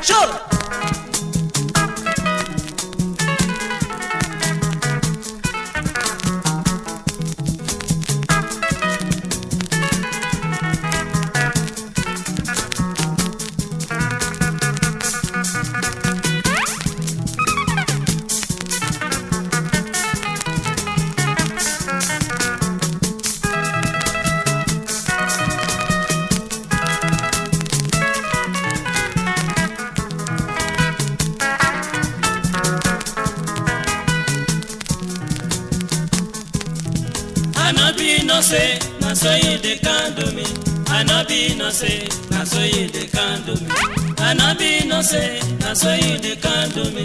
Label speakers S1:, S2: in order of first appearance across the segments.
S1: Shoot! nose nasoyede kandomi. Anabi nose nasoyede kandomi. Anabi nose nasoyede kandomi.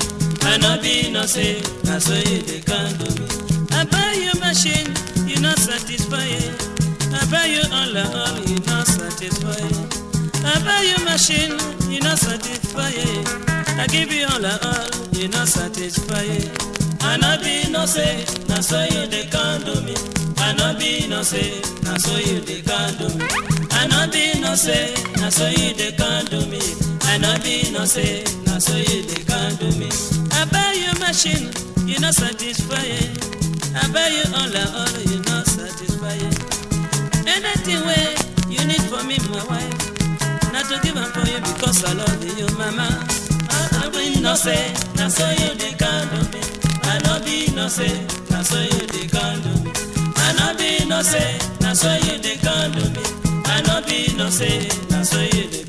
S1: Anabi nose nasoyede kandomi. I buy you machine you not satisfy i buy you all all you not satisfy i buy you machine you not satisfy i give you all all you not satisfy anabi nose nasoyede kandomi. Candle me. Anabi no say, na so you dey candle me. Anabi no say, na so you dey candle me. Anabi no say, na so you dey candle me. I buy you machine, you not satisfy. I buy you all all, you not satisfy. Anything way you need for me, my wife. Not to give up for you because I love you, mama. I be no say, na so you dey candle me. I no be no say, na so you dey candle me. No say, na so you dey candle me. I no be no say, na so you dey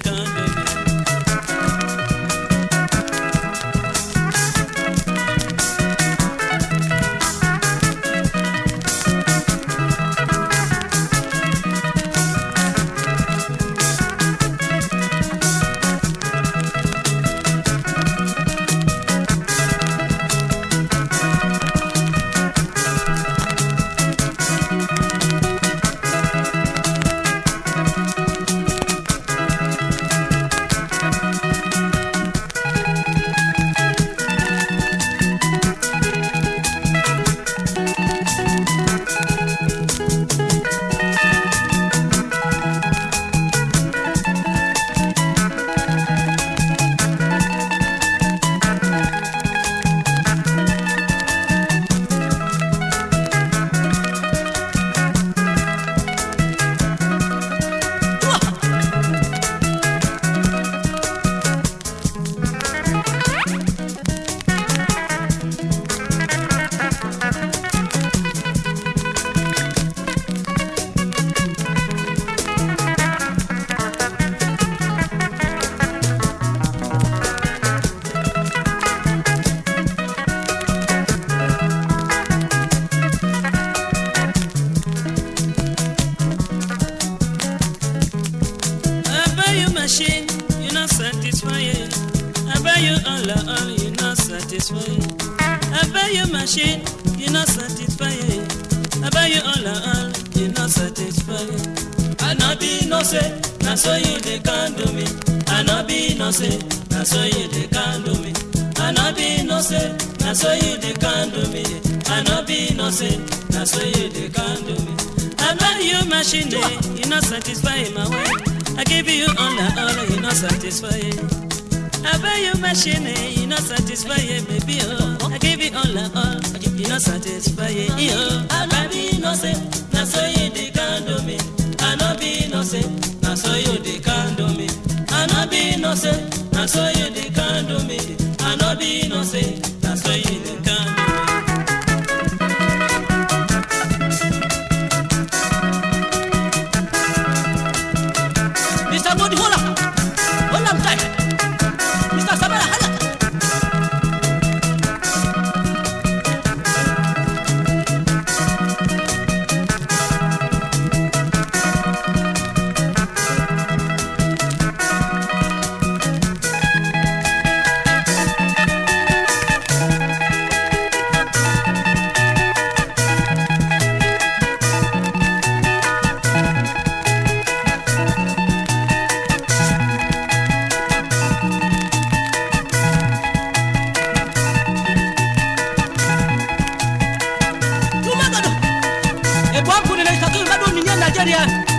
S1: I buy you machine, you not satisfy it. I buy you all and all, you not satisfy it. I no be no say, na so you dey candle me. I no be no say, na so you dey candle me. I no be no say, na so you dey candle me. I no be no say, na so you dey candle me. I buy you machine, you not satisfy my wife. I give you all the all, you not satisfy it. I buy you machine, you not satisfy it, baby. Oh, I give you all the all, you not satisfy it. Oh, I no be no say, na so you dey candle me. I no be no say, na so you dey candle me. I no be no say, na so you dey candle me. I no be no
S2: Canarias.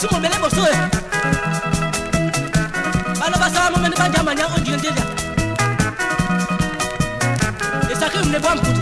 S2: si mobele boso e eh. bana basala momene banjamanya ondingendelia esaki mne bwa mputu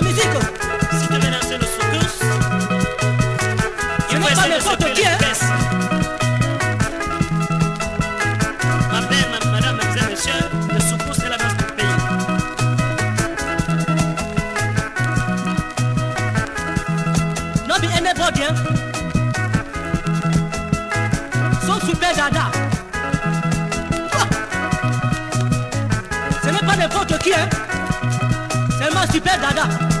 S2: La musique,
S1: Si tu veux danser le soukous, il faut
S2: pas
S1: essayer de
S2: qui, hein.
S1: Ma madame, messieurs, le soukous c'est la du pays.
S2: Non mais hein Son super dada. Ce n'est pas n'importe qui hein de pedrada.